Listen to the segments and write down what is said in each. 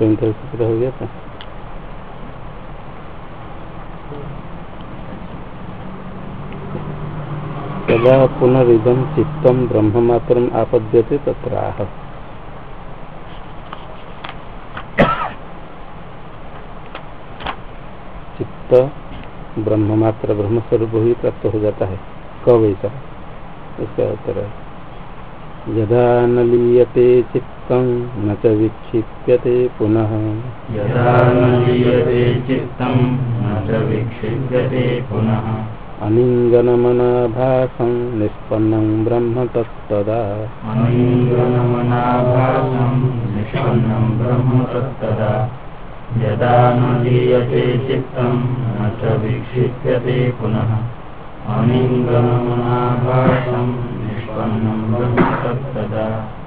स्वयं सूत्र हो गया था। तदा पुनरिदम चित्तम ब्रह्ममात्र आपद्यते तत्राह। चित्त ब्रह्ममात्र ब्रह्मस्वरूप ही प्राप्त हो जाता है कब ऐसा इसका उत्तर है। यदा न लीयते चित्तं यदा न च विक्षिप्यते पुनः। अनिङ्गनमनाभासं निष्पन्नं ब्रह्म तत्तदा। यदा न लीयते चित्तं न च विक्षिप्यते पुनः। अनिङ्गनमनाभासं निष्पन्नं ब्रह्म तत्तदा।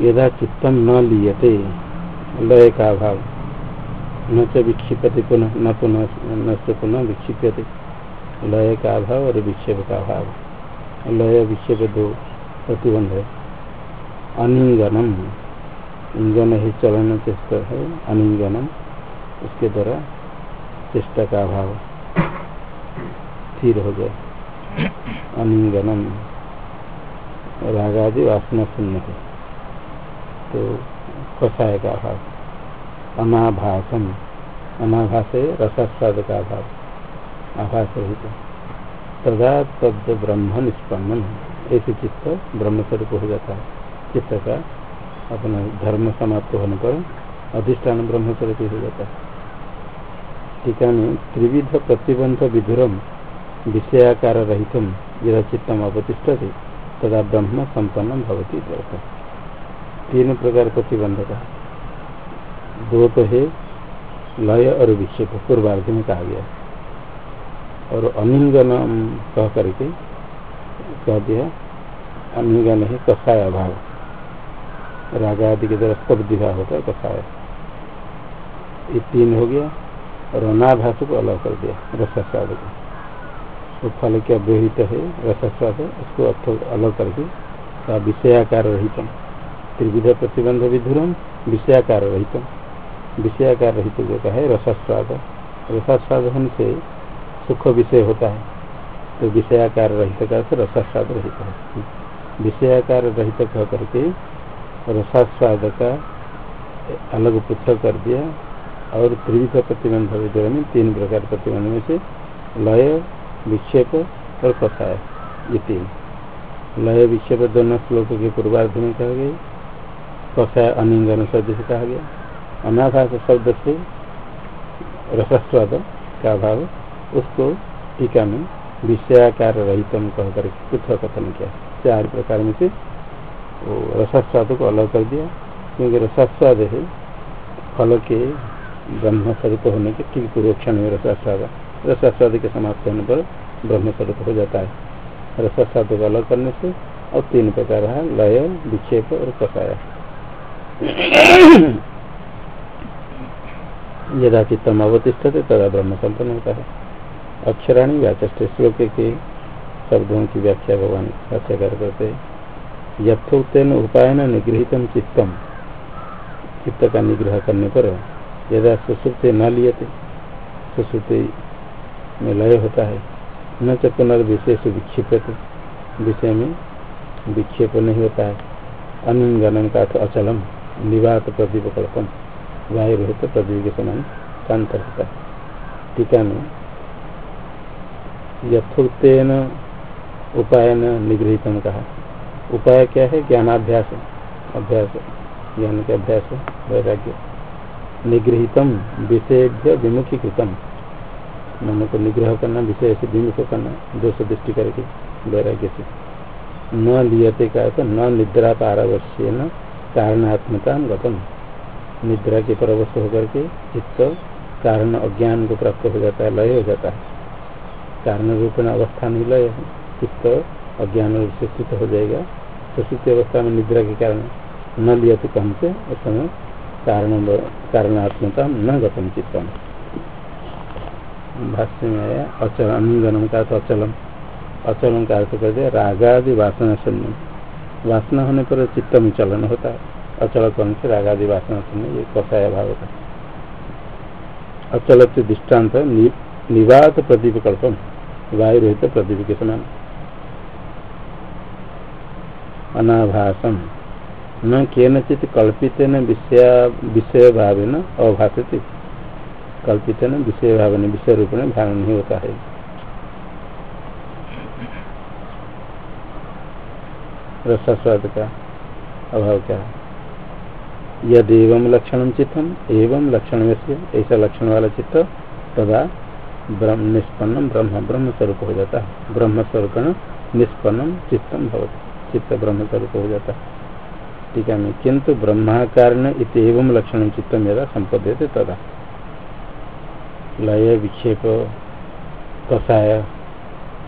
यदा चित्तम न लीयते लय का अभाव न च विक्षिप्यते पुनः, न पुनः, न से पुनः विक्षिप्यते। लय का अभाव और विक्षेप का अभाव लय, विक्षेप दो प्रतिबंध है। अनिंगनम। इंगन ही चलन चेष्टा है, अनिंगनम। उसके द्वारा चेष्टा का अभाव स्थिर हो जाए। अनिंगनम। रागादि वासना शून्य है। तो कषाय का अभाव अनाभासम। अनाभास रसास्वाद का अभाव आभास रहित तदा तद ब्रह्म निष्पन्न ऐसे चित्त ब्रह्म स्वरूप हो जाता है। चित्त का अपना धर्म समाप्त होने पर अधिष्ठान ब्रह्म स्वरूप हो जाता है। टीका में त्रिविध प्रतिबंध विधुरम, विषयाकार रहित यदा चित्तम अवतिष्ठ तदा ब्रह्म संपन्न भवती तीन प्रकार प्रतिबंध का दो तो है, लय और विक्षेप, पूर्वार्ध में कहा गया। और अनिंगन कह करके कह दिया, अनिंगन है कषाय अभाव। राग आदि के द्वारा स्तब्ध भाव होता है कषाय ये तीन हो गया, और अनाभाष को अलग कर दिया, रसास्वाद को। तो फल क्या अव्यहित है, रसास्वाद उसको अलग करके विषयाकार रहित त्रिविध प्रतिबंध विधुर विषयाकार रहित विषयाकार रहित जो का है रसास्वाद। रसास्वाद होने से सुख विषय होता है। तो विषयाकार रहित का रसास्वाद रहित है। विषयाकार रहित कह करके रसास्वाद का अलग पृथक कर दिया और त्रिविध प्रतिबंध विधुर में तीन प्रकार प्रतिबंध में से लय, विक्षेप और कथाय ये तीन। लय, विक्षेप दोनों श्लोक के पूर्वार्ध में कहा गया कथाय अनिंगन शब्द से कहा गया। अनाभास शब्द से रसस्वाद का भाव, उसको टीका में विषयाकार रहित कह कर पृथक कथन किया। चार प्रकार में से वो रसस्वाद को अलग कर दिया, क्योंकि रसस्वाद है फल के ब्रह्म स्वरूप होने के ठीक पूर्व क्षण में रसास्वाद। रसास्वाद के समाप्त होने पर ब्रह्म स्वरूप हो जाता है। रसास्वाद को अलग करने से और तीन प्रकार है, लय, विक्षेप और कषाय यदा चित्तम अवतिष्ठते तदा ब्रह्म संपन्न होता है अक्षराणी व्याचष्ट श्लोक के शब्दों की व्याख्या भगवान व्याख्याकार करते यथोक्न उपाय न निगृहित चित्तम। चित्त का निग्रह करने पर यदा सुश्रुति न लियते, सुश्रुति में लय होता है, न च पुनर्विशेष विक्षिप्त। विषय में विक्षेप नहीं होता है। अनिंगनन का अचलम। निवात प्रदीप कल्पम वायु रहित प्रदीप के समान शांत रहता है टीका में यथोक्न उपाय निगृहित कहा। उपाय क्या है? ज्ञानाभ्यास अभ्यास ज्ञान के अभ्यास वैराग्य। निगृहितम विषय विमुखीकृतम। मन को निग्रह करना, विषय से विमुख करना, दोष दृष्टि करके वैराग्य से। न लियते का न निद्रा पारवश्य न कारणात्मता गतम निद्रा के परवश होकर के चित्त कारण अज्ञान को प्राप्त हो जाता है, लय हो जाता है। कारण रूप में अवस्था नहीं लय चित्त अज्ञान रूप से स्थित हो जाएगा। तो स्थित अवस्था में निद्रा के कारण न लिया तो कम से उस समय कारण कारणात्मता न गतम चित्तम। भाष्य में आया, अचल अनिंगनम का तो अचलम। अचलम का अर्थ कर दिया रागादि वासना शून्य वासना होने पर चित्त में चलन होता है। अचल कौन से रागादि वासना से ये कषाय भाव का अचल से दृष्टांत निवात प्रदीप कल्पम वायु रहित प्रदीप के समान। अनाभासम, न केनचित कल्पित न विषय भाव न अभाषित कल्पित न विषय भाव ने विषय रूप में भान नहीं होता है। रसास्वाद का अभाव क्या यद एवं लक्षण चित्तम, एवं लक्षण ऐसा लक्षण वाला चित्त तदा ब्रह्म निष्पन्नम ब्रह्म ब्रह्म स्वरूप हो जाता। है ब्रह्म स्वरूप निष्पन्नम चित्तम भवत। चित्त ब्रह्म स्वरूप हो जाता। है ठीक है किंतु ब्रह्माकार एवं लक्षण चित्तम यदा संपद्य तदा। लय, विक्षेप, कषाय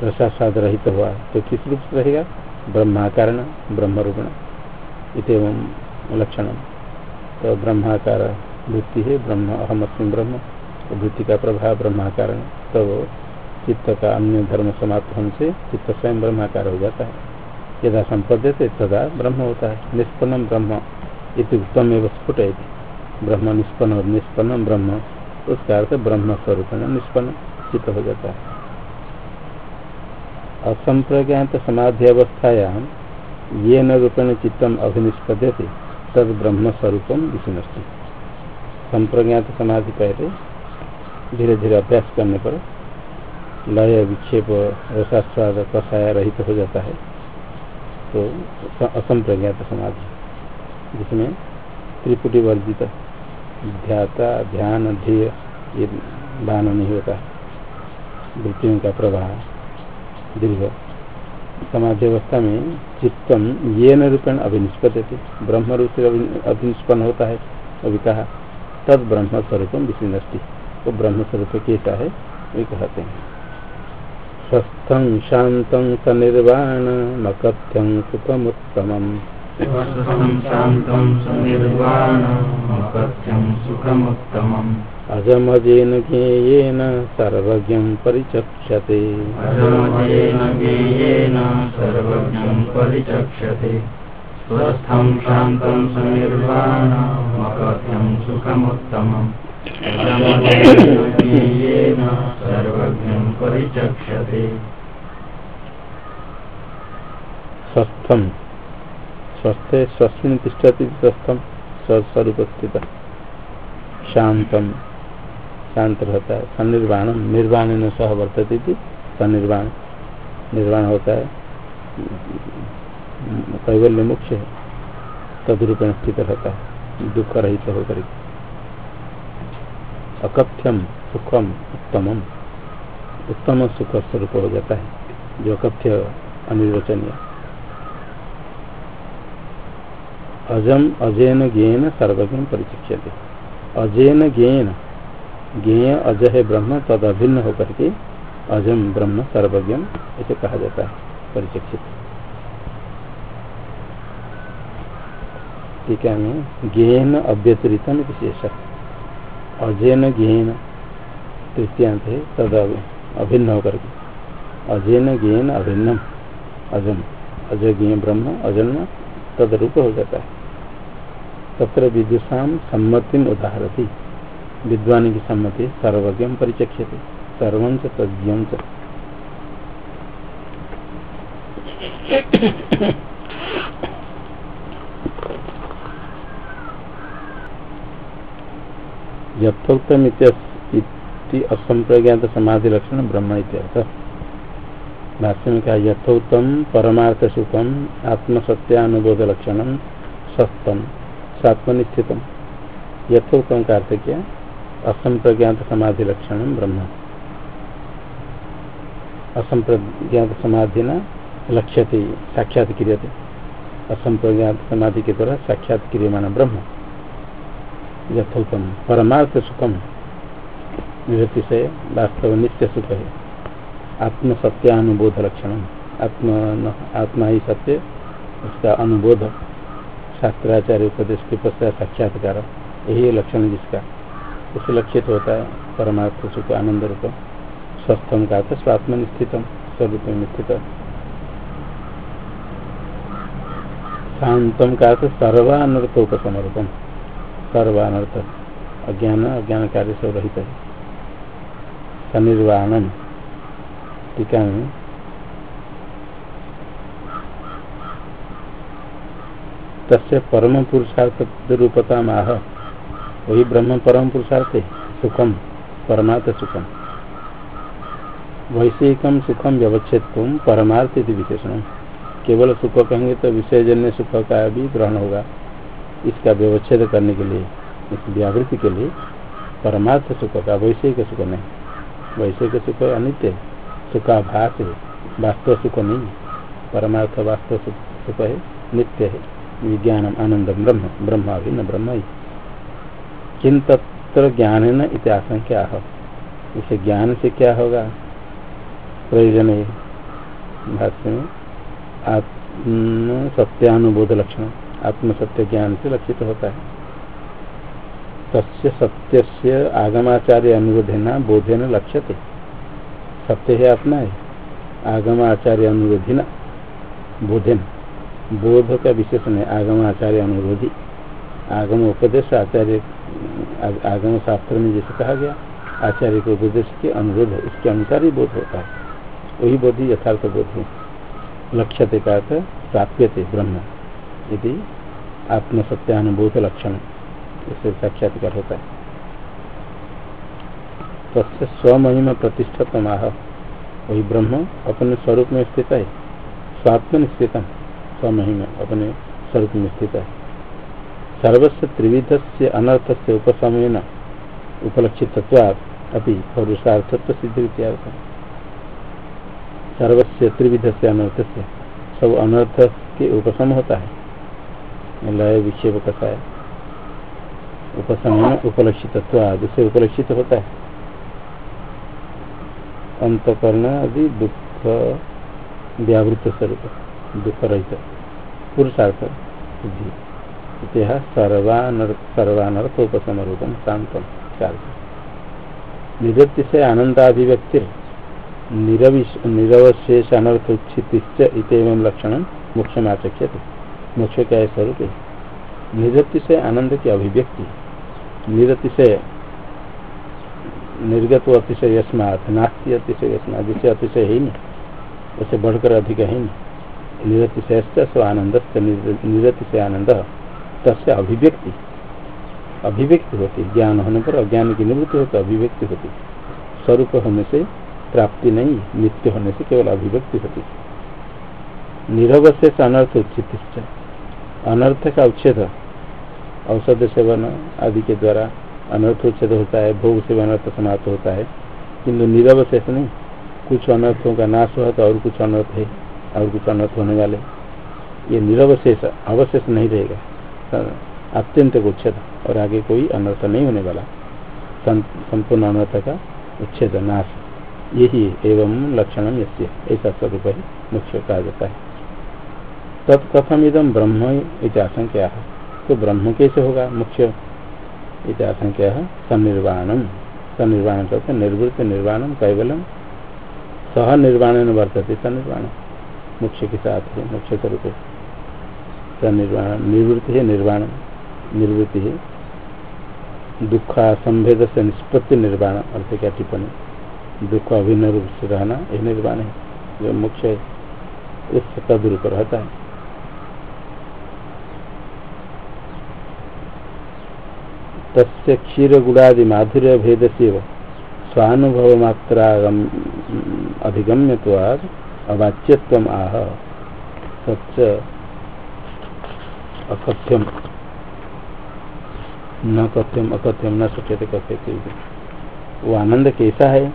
रसास्वाद रहित हुआ तो किस रूप से रहेगा? ब्रह्माकार ब्रह्म रूपण इतम लक्षण। तो ब्रह्माकार वृत्ति है, ब्रह्म, अहम अस्म ब्रह्म तो वृत्ति का प्रभाव ब्रह्माकार तो चित्त का अन्य धर्म समाप्त होने से चित्त स्वयं ब्रह्माकार हो जाता है। यदा संपद्यते तदा ब्रह्म होता है। निष्पन्नम ब्रह्म इति उत्तम एवं स्फुट ब्रह्म निष्पन्न और निष्पन्नम ब्रह्म, उसका अर्थ ब्रह्म स्वरूप निष्पन्न, चित्त हो जाता है। असंप्रज्ञात समाधि अवस्थायाम ये न रूपेण चित्तम अभिनिष्पद्यते, तद ब्रह्म स्वरूपम विष्णुष्टि संप्रज्ञात समाधि पहले धीरे धीरे अभ्यास करने पर लय, विक्षेप, रसास्वाद कषाय रहित हो जाता है। तो असंप्रज्ञात समाधि जिसमें त्रिपुटी वर्जित ध्याता, ध्यान, ध्येय, ये दान नहीं होता। वृत्तियों का प्रवाह दीर्घ। समाधि अवस्था में चित्तम ये न रूपेण अभिनिष्पत्ति ब्रह्म रूप से अभिनिष्पन्न होता है अभी कहा। तद ब्रह्म स्वरूप विष्णुष्टि वो ब्रह्म स्वरूप कैसा है? वे कहते हैं। स्वस्थं शान्तं सनिर्वाण मकथ्यं सुखमुत्तमम्। सुखमुत्तमम्। अजमजेन ज्ञेयेन सर्वज्ञं परिचक्षते। अजमजेन ज्ञेयेन सर्वज्ञं परिचक्षते। स्वस्थं शान्तं सनिर्वाणमकथ्यं सुखमुत्तमम्। अजमजेन ज्ञेयेन सर्वज्ञं परिचक्षते। स्वस्थ। स्वस्मिन तिष्ठति स्वस्थम स्वस्वरूप स्थित शांतम शांत रहता है। सनिर्वाण निर्वाण न सह वर्तती थी सनिर्वाण निर्वाण होता है। कैवल्य मुख्य है। तदरूपेण स्थित रहता है। दुख रहित होकर अकथ्यम सुखम उत्तमम। उत्तम सुख स्वरूप हो जाता है। जो अकथ्य, अनिर्वचनीय। अजम, अजैन, ज्ञेन, सर्वज्ञ परिचित अजैन, ज्ञेन ज्ञेय अज है ब्रह्म, तद अभिन्न होकर के अजम ब्रह्म सर्वज्ञ ऐसे कहा जाता है, परिचक्षित। ठीक है मैं ज्ञेन अव्यतिरित विशेष अजैन ज्ञेन तृतीयांत है, तद अभिन्न होकर के अजैन ज्ञेन अभिन्नम अजम अज ज्ञ ब्रह्म, अजन्म, तद रूप हो जाता है। तत्र विदुषा सम्मति उदाहरती। विद्वान की सम्मति सर्वज्ञ परिचक्ष्य सर्व तज्ञ यथोक्तम समाधि लक्षण ब्रह्म भाष्य में कहा यथोक्तम परमार्थ सुखम आत्मसत्यानुबोध लक्षण सस्तम सात्मनिस्थितम यथोक्तम का अर्थ क्या असंप्रज्ञात समाधि लक्षण ब्रह्म। असंप्रज्ञात समाधि न लक्ष्य साक्षात क्रियते असंप्रज्ञात समाधि के द्वारा साक्षात क्रियमान ब्रह्म। यथोत्तम परमार्थ सुखम निवृत्ति से वास्तव नित्य सुख है आत्म सत्यानुबोध लक्षण आत्म आत्मा ही सत्य, उसका अनुबोध। शास्त्राचार्य उपदेश के पश्चात साक्षात्कार। यही लक्षण जिसका। उसे लक्षित होता है परमार्थ सुख, आनंद रूप, स्वस्थम का था स्वात्म स्थितम। स्वरूप में स्थित शांतम का तो सर्वानर्थोपसमर्पम सर्वानर्थ, अज्ञान अज्ञान कार्य से रहित है। सनिर्वाणम टीका में। तस्य परम पुरुषार्थ रूपता माह वही ब्रह्म परम पुरुषार्थ है, सुखम, परमार्थ सुखम। वैश्विकम सुखम व्यवच्छेद परमार्थ विशेषण। केवल सुख कहेंगे तो विषयजन्य सुख का भी ग्रहण होगा इसका व्यवच्छेद करने के लिए, इस व्यावृत्ति के लिए। परमार्थ सुख का वैश्विक सुख नहीं। वैश्विक सुख अनित्य सुखाभास है, वास्तव सुख नहीं परमार्थ वास्तव सुख है, नित्य है विज्ञान आनंद ब्रह्म ब्रह्म अभिन्न ब्रह्म ही। किन तत्र ज्ञान है। न इतिहास क्या इसे ज्ञान से क्या होगा? प्रयोजन भाष्य में, आत्म सत्यानुबोध लक्षण, आत्म सत्य ज्ञान से लक्षित होता है। तस्य सत्य से आगमाचार्य अनुरोधेना बोधेन लक्ष्यते। सत्य है अपना है। आगम आचार्य अनुरोधी न बोधेन। बोध का विशेषण है आगम आचार्य अनुरोधी। आगम उपदेश आचार्य आगम शास्त्र में जैसे कहा गया, आचार्य के उपदेश के अनुरोध उसके अनुसार ही बोध होता है। वही बोध ही यथार्थ बोध है। लक्ष्यते का प्राप्यते ब्रह्म। यदि आत्मसत्यानुबोध लक्षण इससे साक्षात्कार होता है। तस्य स्वमहिम प्रतिष्ठित आह वही ब्रह्म अपने स्वरूप में स्थित है। स्वात्म स्थित स्वमहिम अपने स्वरूप में स्थित है। सर्वस्व त्रिविध से अनर्थ से उपसमयन उपलक्षित अभी पौरुषार्थत्व सिद्धि सर्वस्व त्रिविध से अनर्थ से सब अनर्थ के उपशम होता है। लय विक्षेप कथा है। उपशम उपलक्षित से उपलक्षित होता है। अंतकरण आदि दुख व्यावृत स्वरूप, दुख रहित, पुरुषार्थ, बुद्धि। इतिहास सर्वानर्थ उपशम रूपम शांतम निवृत्ति से आनंदाभिव्यक्ति निरवशेष अनर्थ उच्छित लक्षण मोक्ष आचक्य मोक्ष का स्वरूप निरति से आनंद की अभिव्यक्ति निरति से निर्गत अतिशय यस्मात, नास्ती अतिशय यस्मात जिसे अतिशय है नहीं, उसे बढ़कर अधिक है नहीं। निरति से स्व आनंद निरति से आनंद। तस्य अभिव्यक्ति। अभिव्यक्ति होती, ज्ञान होने पर अज्ञान की निवृत्ति होती, अभिव्यक्ति होती। स्वरूप होने से प्राप्ति नहीं, नित्य होने से केवल अभिव्यक्ति होती। निरवशेष अनर्थ उचित अनर्थ का उच्छेद, औषध सेवन आदि के द्वारा अनर्थ उच्छेद होता है, भोग से अनर्थ समाप्त होता है। किंतु निरवशेष नहीं, कुछ अनर्थों का नाश हुआ तो और कुछ अनर्थ है, और कुछ अनर्थ होने वाले। ये निरवशेष, अवशेष नहीं रहेगा। अत्यंत उच्छेद और आगे कोई अनर्थ नहीं होने वाला। संपूर्ण अनर्थ का उच्छेद, नाश। यही एवं लक्षण यश्य ऐसा स्वरूप है मुख्य कहा जाता है। तत्कथम इदम ब्रह्म इतिहासंख्या तो ब्रह्म कैसे होगा? मुख्य इतिहासंख्या सनिर्वाणम सनिर्वाण करते निर्वृत्त निर्वाणम कैवलम सह निर्वाण वर्तते सनिर्वाण मुख्य के साथ मुख्य स्वरूप है। सनिर्वाण निवृत्ति है निर्वाण, निवृत्ति है। दुखा संभेद से निष्पत्ति निर्वाण, अर्थ क्या टिप्पणी? दुख अभिन्न रूप से रहना, यह निर्वाण है। जो मुख्य उससे तदरूप रहता है। तस्य क्षीर गुणादि माधुर्य भेद से स्वानुभव मात्रा अधिगम्य तो अवाच्यत्व आह। सच अकथ्यम न कथ्यम अकथ्यम न सचेत कथ्य वो आनंद कैसा है?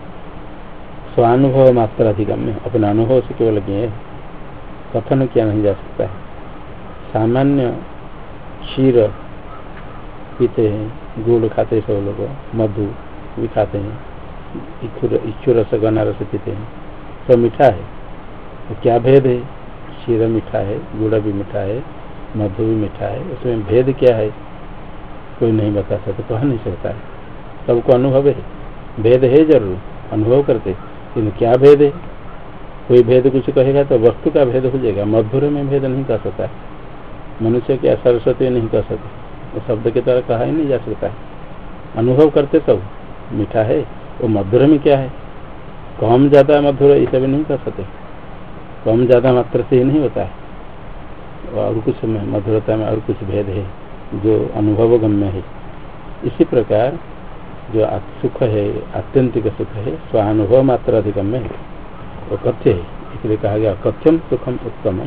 स्वानुभव मात्र अधिगम्य अपने अनुभव से केवल ज्ञ कथन किया नहीं जा सकता है। सामान्य क्षीर पीते हैं, गुड़ खाते सब लोग, मधु भी खाते हैं इच्छुर रस गना रस पीते हैं। सब मीठा है। तो क्या भेद है? क्षीर मीठा है, गुड़ भी मीठा है। मधु भी मीठा है उसमें भेद क्या है? कोई नहीं बता सकता, कह नहीं सकता है। सबको अनुभव है। भेद है ज़रूर, अनुभव करते, लेकिन क्या भेद है? कोई भेद कुछ कहेगा तो वस्तु का भेद हो जाएगा। मधुर में भेद नहीं कर सकता। मनुष्य क्या सरस्वती नहीं कर सकते? वो शब्द के द्वारा कहा ही नहीं जा सकता है। अनुभव करते सब, मीठा है वो मधुर में क्या है? कम ज़्यादा मधुर ये सब नहीं कर सकते। कम ज़्यादा मात्र से ही नहीं होता है। और कुछ में मधुरता में और कुछ भेद है, जो अनुभव गम्य है। इसी प्रकार जो सुख है, आत्यंतिक सुख है, स्वानुभव मात्र अधिगम्य है, वो कथ्य है। इसलिए कहा गया अकथ्यम सुखम उत्तम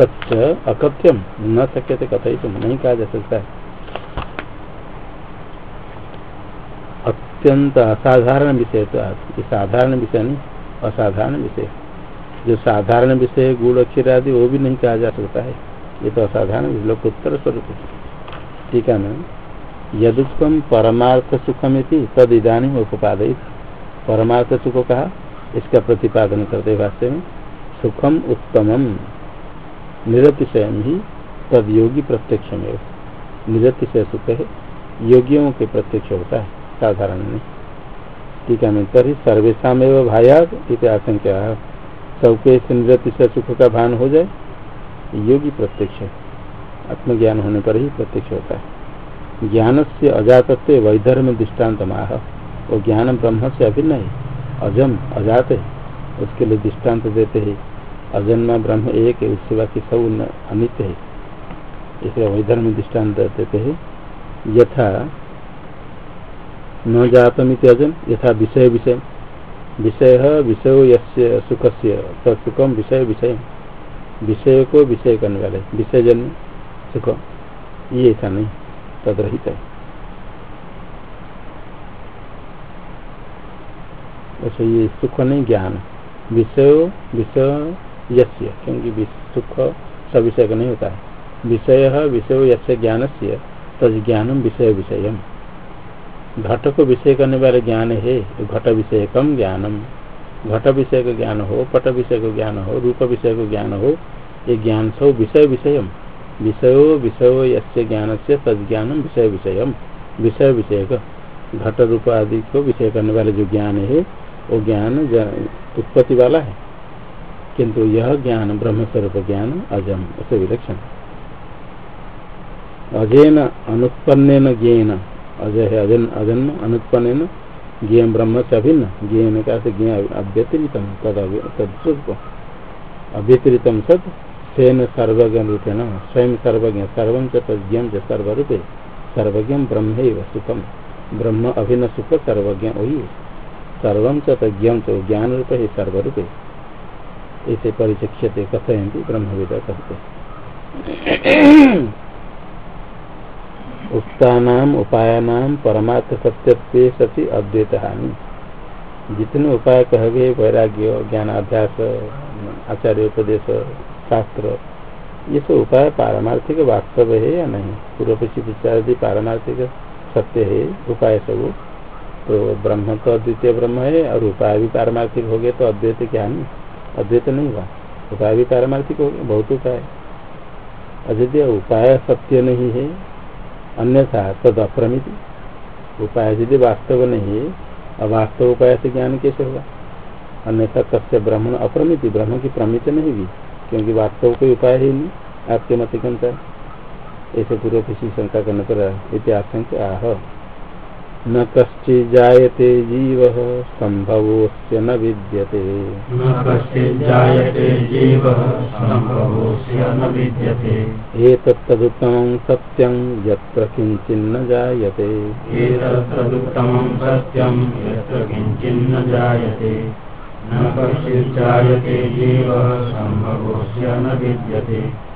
तच्च अकथ्यम, न शक्य कथित नहीं कहा जा सकता है। अत्यंत असाधारण विषय तो साधारण विषय नहीं, असाधारण विषय। जो साधारण विषय है गुड़ अक्षर आदि, वो भी नहीं कहा जा सकता है। ये तो असाधारण लोकोत्तर स्वरूप ठीक है ना? यदुत्तम परमार्थ सुखम तद इधानी उपादित परमार्थ सुख कहा? इसका प्रतिपादन करते भाष्य में। सुखम उत्तमम, निरतिशय ही, तद योगी प्रत्यक्ष में निरतिशय सुख है, योगियों के प्रत्यक्ष होता है, साधारण नहीं। ठीक है तरी सर्वेशा में इत आशंका सबके से सुख का भान हो जाए योगी प्रत्यक्ष आत्मज्ञान होने पर ही प्रत्यक्ष होता है। ज्ञान से अजात से वैधर्म दृष्टांत माह वो ज्ञान ब्रह्म से अभिन्न है अजम, अजात है। उसके लिए दृष्टांत देते हैं। अजन्मा ब्रह्म एक है, उससे बाकी सब अनित्य है। इसलिए वैधर्म दृष्टांत देते हैं। यथा न जातमित अजम यथा विषय विषय। विषय विषय यस्य सुख से सुखम विषय विषय। विषय को विषय करने वाले विषय जन्य सुख। ये ऐसा नहीं तदरहित है अच्छा ये सुख नहीं ज्ञान। विषय विषय यस्य, क्योंकि सुख सब विषय का नहीं होता है। विषय विषय यस्य ज्ञान से तद ज्ञानम विषय विषय घट को विषय करने वाले ज्ञान। है घट विषय कम ज्ञानम घट विषय का ज्ञान हो पट विषय का ज्ञान हो रूप विषय का ज्ञान हो ये ज्ञान सौ विषय विषय विषयो विषय यस्य ज्ञान से तद ज्ञानम विषय विषय विषय विषय का घट रूप आदि को विषय करने वाले जो ज्ञान है वो ज्ञान उत्पत्ति वाला है। किंतु यह ज्ञान ब्रह्मस्वरूप ज्ञान अजम, उसे विलक्षण। अजेन अनुत्पन्न ज्ञेन अजय है अजन, अजन्म अनुत्पन्न ज्ञ ब्रह्म से अभिन्न। ज्ञ का ज्ञ अव्यतिरितम तद तत्स्वरूप अव्यतिरितम सत सेन सर्वज्ञ रूपेण स्वयं सर्वज्ञ, सर्व तज्ञ सर्वरूपे, सर्वज्ञ ब्रह्म सुखम। ब्रह्म अभिन्न सुख, सर्वज्ञ वही सर्व तज्ञ ज्ञान रूप है सर्वरूपे। ऐसे परिचक्षते कथयती ब्रह्मवेद कहते उक्तानाम उपायानाम परमार्थ सत्य सती अद्वैत हानि जितने उपाय कह गए वैराग्य ज्ञान अभ्यास आचार्य उपदेश, शास्त्र, ये सब उपाय पारमार्थिक वास्तव है या नहीं? पूर्व पक्षी पारमार्थिक सत्य है, उपाय सब तो ब्रह्म तो अद्वितीय ब्रह्म है, और उपाय भी पारमार्थिक हो गए तो अद्वैत क्या नहीं? अद्वैत नहीं हुआ। उपाय भी पारमार्थिक हो गए, बहुत उपाय। अद्वितीय उपाय सत्य नहीं है अन्यथा तद अप्रमित। उपाय यदि वास्तव नहीं है, अवास्तव वास्तव उपाय से ज्ञान कैसे होगा? अन्यथा तस्य ब्रह्म अप्रमित, ब्रह्म की प्रमित नहीं भी क्योंकि वास्तव कोई उपाय ही नहीं, आपके मत के अनुसार ऐसे पूर्व किसी शंका करने पर इतिहास आह। न कश्चिजायते जीव संभवोस्य न विद्यते। न कश्चिजायते जीव संभवोस्य न विद्यते। एतत्तदुत्तमं सत्यं यत्र किञ्चिन्न जायते। एतत्तदुत्तमं सत्यं यत्र किञ्चिन्न जायते। न कश्चिजायते जीव संभवोस्य न विद्यते।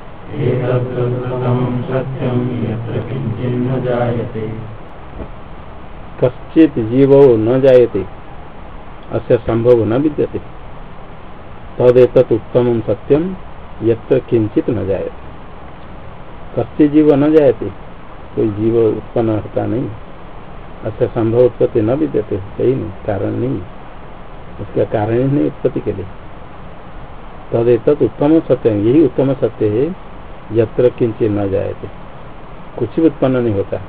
एतत्तदुत्तमं सत्यं यत्र किञ्चिन्न जायते। कश्चित जीव न जायते। अस्य संभव न विद्यते। तदेत उत्तम सत्यम यत्र किंचित न जायते। कस्य जीव न जायते? कोई जीव उत्पन्न होता नहीं। अस्य संभव उत्पत्ति न विद्यते सही नहीं, कारण नहीं। उसका कारण ही नहीं उत्पत्ति के लिए। तदेत उत्तम सत्य, यही उत्तम सत्य है, यत्र किंचित न जायते। कुछ भी उत्पन्न नहीं होता।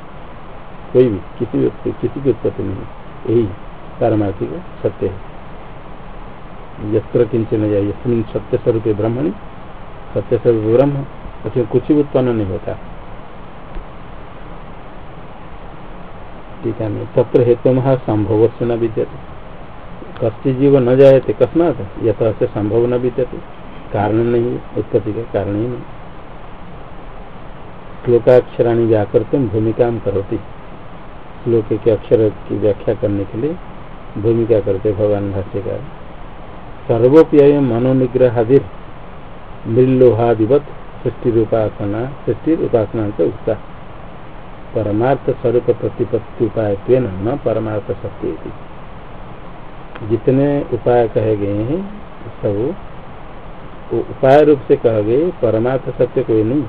कोई भी, किसी भी किसी की उत्पत्ति नहीं यही पारमार्थिक सत्य है। यत्र किंचन जाए यस्मिन सत्य स्वरूप ब्रह्मणि, सत्य स्वरूप ब्रह्म उसमें कुछ भी उत्पन्न नहीं होता। ठीक है तत्र हेतु महा संभव से न विद्यते। कस्य जीव न जायते, कस्मात यथ से संभव न विद्यते। कारण नहीं उत्पत्ति का कारण ही नहीं। श्लोकाक्षराणी व्याकृत भूमिका करोती। श्लोक के अक्षर की व्याख्या करने के लिए भूमिका करते भगवान भाष्यकार। सर्वोप्य मनोनिग्रहादिर मृलोहादिवत सृष्टि उपासना सृष्टि उपासना से उगता परमार्थ स्वरूप प्रतिपत्ति उपाय न परमार्थ सत्य जितने उपाय कहे गए हैं, सब उपाय रूप से कह गए, परमार्थ सत्य कोई नहीं।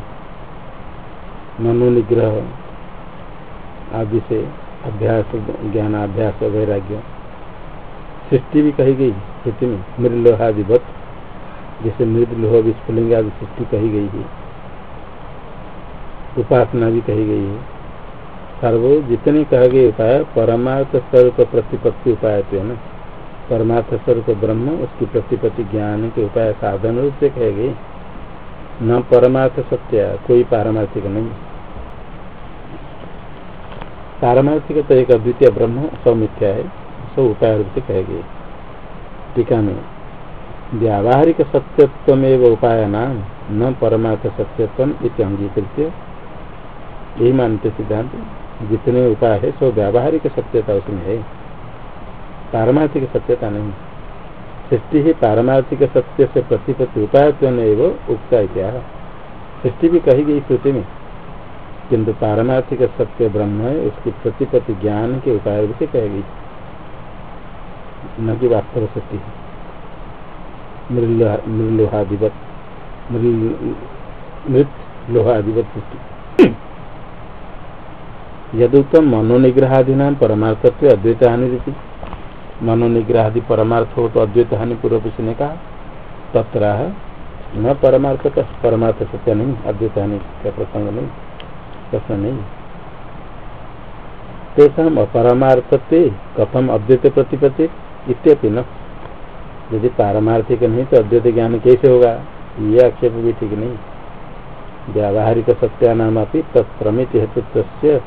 मनोनिग्रह आदि से अभ्यास ज्ञान अभ्यास वैराग्य। सृष्टि भी कही गई स्थिति में मृलोहादिवत जैसे मृदलोह विस्फुलिंग आदि सृष्टि कही गई है। उपासना भी कही गई है। सर्व जितने कह गए उपाय, परमार्थ स्वरूप प्रतिपत्ति उपाय तो है ना। परमार्थ स्वरूप ब्रह्म, उसकी प्रतिपत्ति ज्ञान के उपाय साधन रूप से कहे गए। न परमार्थ सत्य, कोई पारमार्थिक नहीं। पारमार्थिक तो एक अद्वितीय ब्रह्म सब मिथ्या है सब उपाय रूप से कहे गए। टीका में व्यावहारिक सत्यत्व उपाय नाम न परमार्थ सत्यत्व इति अंगीकृत यही मानते सिद्धांत जितने उपाय है, सो व्यावहारिक सत्यता उसमें है। पारमार्थिक सत्यता नहीं। सृष्टि ही पारमार्थिक सत्य से प्रतिपत्ति उपाय उगता इत्या सृष्टि भी कही गई श्रुति में। किंतु पारमार्थिक सत्य ब्रह्म है उसकी प्रतिपत्ति ज्ञान के उपाय से कह गई न कि वास्तव सत्य मृलोहाधिपत मृत लोहाधिपत सृष्टि। यदुक्तम मनोनिग्रहादिना परमार्थत्व अद्वैत हानि रीति मनोनिग्रह आदि परमार्थ हो तो अद्वैत हानि पूर्व किसी ने कहा। तत्र न परमार्थ परमार्थ सत्य नहीं अद्वैत हानि का प्रसंग नहीं। प्रश्न नहीं। तेषा अपरमार्थत्व कथम अद्वैत प्रतिपत्ति इत्यपि न। यदि पारमार्थिक नहीं तो अद्वैत ज्ञान कैसे होगा? ये आक्षेप भी ठीक नहीं। व्यावहारिक सत्यानाम अपनी तत्प्रमित हेतुत्व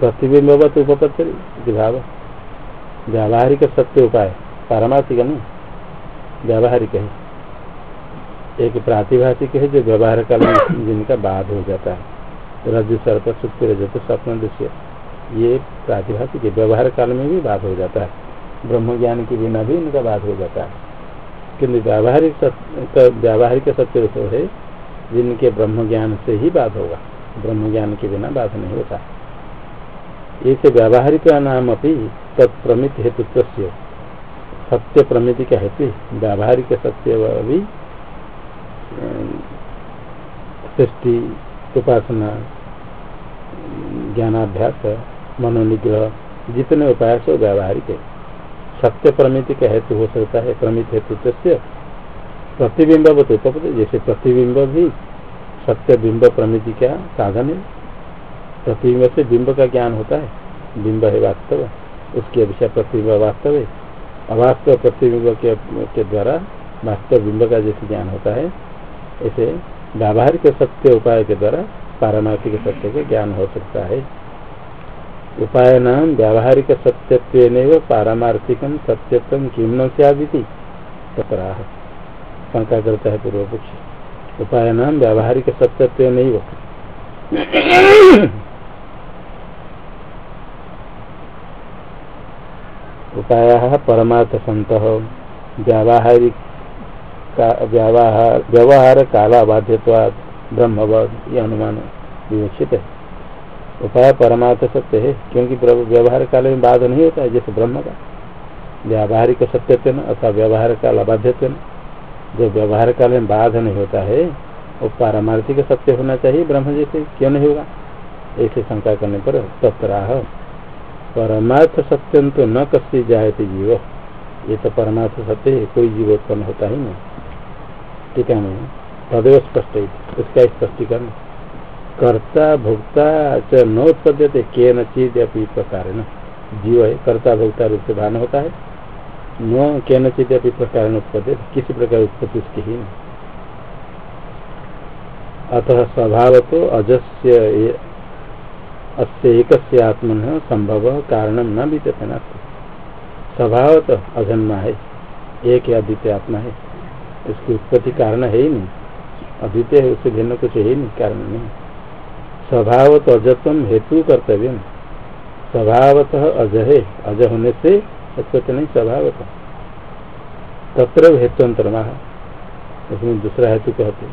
प्रतिबिंबवत उपपत्ति भाव। व्यावहारिक सत्य उपाय, पारमार्थिक नहीं, व्यावहारिक है। एक प्रातिभाषिक है जो व्यवहार में जिनका बाध हो जाता है। रज सर्प सुख रजत स्वप्न दृश्य, ये प्रातिभाषिक व्यवहार काल में भी बात हो जाता है। ब्रह्म ज्ञान के बिना भी इनका बात हो जाता है। किन्तु व्यावहारिक व्यावहारिक सत्य तो है, जिनके ब्रह्म ज्ञान से ही बात होगा। ब्रह्म ज्ञान के बिना बाध नहीं होता। ऐसे व्यावहारिक नाम अभी तत्प्रमित हेतु सत्य प्रमिति का हेतु, व्यावहारिक सत्य भी सृष्टि, उपासना ज्ञानाभ्यास मनोनिग्रह जितने उपाय से व्यावहारिक है। सत्य प्रमिति का हेतु हो सकता है प्रमित हेतु प्रतिबिंब जैसे प्रतिबिंब भी सत्य बिंब प्रमिति का साधन है। प्रतिबिंब से बिंब का ज्ञान होता है बिंब है वास्तव उसके विषय प्रतिबिंब वास्तव है। अवास्तव प्रतिबिंब के, के द्वारा वास्तव बिंब का जैसे ज्ञान होता है ऐसे व्यावहारिक सत्य उपाय के द्वारा पारमार्थिक सत्य का ज्ञान हो सकता है। उपाय नाम व्यावहारिक सत्यत्व पारमार्थिकम सत्यत्व किम न सदी तत्राह। शंका करता है पूर्व पक्ष उपाय नाम व्यावहारिक नहीं उपाय परमार्थ संत व्यावहारिक व्यवहार काला बाध्यवाद ब्रह्मवाद, ये अनुमान विवक्षित है। उपाय परमार्थ सत्य है, क्योंकि व्यवहार काल में बाध नहीं होता है, जैसे ब्रह्म का। व्यावहारिक सत्य न, अथवा व्यवहार काल अबाध्यत्व जो व्यवहार काल में बाध नहीं होता है, वो पारमार्थिक सत्य होना चाहिए, ब्रह्म जैसे, क्यों नहीं होगा? ऐसे शंका करने पर तत्राह परमार्थ सत्यम तो न कस्य जायते जीव। ये तो परमार्थ सत्य है, कोई जीव उत्पन्न होता ही नहीं। ठीक है नहीं तदेव स्पष्ट उसका स्पष्टीकरण। कर्ता, भोक्ता च न उत्पद्यते के न चीज़ अपनी प्रकार न जीव है, कर्ता, भोक्ता रूप से भान होता है। न के न चीज़ अपनी प्रकार उत्पद्य किसी प्रकार उत्पत्ति उसकी ही अतः स्वभाव तो अजस्य अस्य एक आत्मन संभव कारण न बीतते न स्वभाव तो अजन्मा है, एक या द्वितीय आत्मा है, इसकी उत्पत्ति कारण है ही नहीं। अद्वितीय है, उससे भिन्न कुछ है नहीं, कारण नहीं स्वभाव तो अजत्व हेतु कर्तव्य स्वभावतः अज है अज होने से उत्पत्ति नहीं, स्वभावतः। तत्र हेतुअंतर उसमें दूसरा हेतु कहते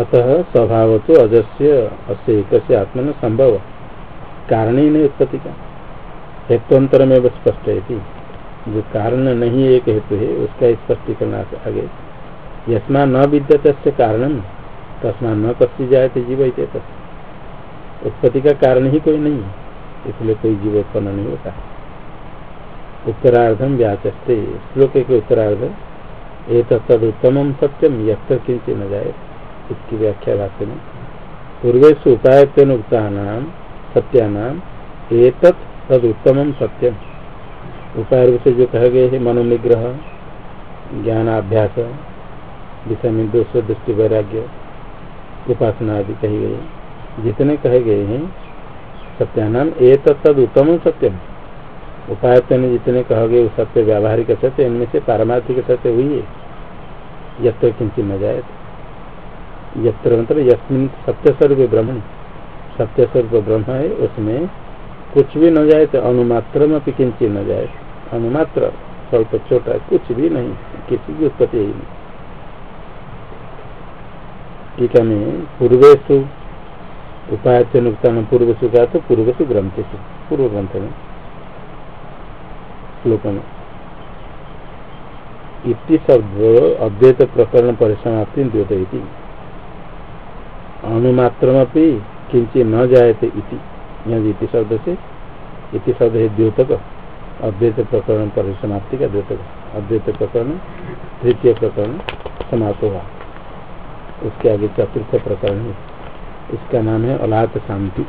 अतः स्वभाव तो अजस्य, अस्य एक आत्मन संभव। कारण ही नहीं उत्पत्ति का। हेतुअंतर में स्पष्ट है जो कारण नहीं एक हेतु है, उसका स्पष्टीकरण आगे। यस्मा न विद्यते कारण, तस्मा न कसी जाए तो जीव उत्पत्ति का कारण ही कोई नहीं है इसलिए कोई जीव उत्पन्न नहीं होता। उत्तरार्धम व्याचस्ते, श्लोक के उत्तरार्ध एक तद उत्तम सत्यम यथ किंचित न जाए इसकी व्याख्या भाष्य में पूर्वेश उपायन उक्ता सत्यानाम एक तद उत्तम सत्यम। उपाय रूप से जो कह गए है, मनोनिग्रह, ज्ञानाभ्यास विषय में दोष दृष्टि, वैराग्य, उपासना आदि कही गई जितने कहे गए हैं, सत्यानाम ए तद उत्तम सत्यम। उपाय जितने कह गए सत्य व्यावहारिक सत्य, इनमें से पारमार्थिक सत्य हुई है। यत्र किंचित न जाए यत्र मतलब यस्मिन सत्य स्वरूप ब्रह्म सत्य स्वरूप ब्रह्म है, उसमें कुछ भी न जाए तो अनुमात्र में भी किंचित न जाए। अनुमात्र, स्वल्प छोटा, कुछ भी नहीं, किसी की उत्पत्ति ही नहीं। टीका में पूर्वेशु उपाय से नुकसान पूर्वसु का तो पूर्वसु ग्रंथ से, पूर्व ग्रंथ में, श्लोक में। इति शब्द अद्वैत प्रकरण परिसमाप्ति द्योत अनुमात्र किंचित न जायते इति। यहाँ शब्द से इति शब्द है द्योतक अद्वैत प्रकरण पर समाप्ति का द्योतक अद्वैत प्रकरण, तृतीय प्रकरण समाप्त हुआ। उसके आगे चतुर्थ प्रकरण है। इसका नाम है अलात शांति।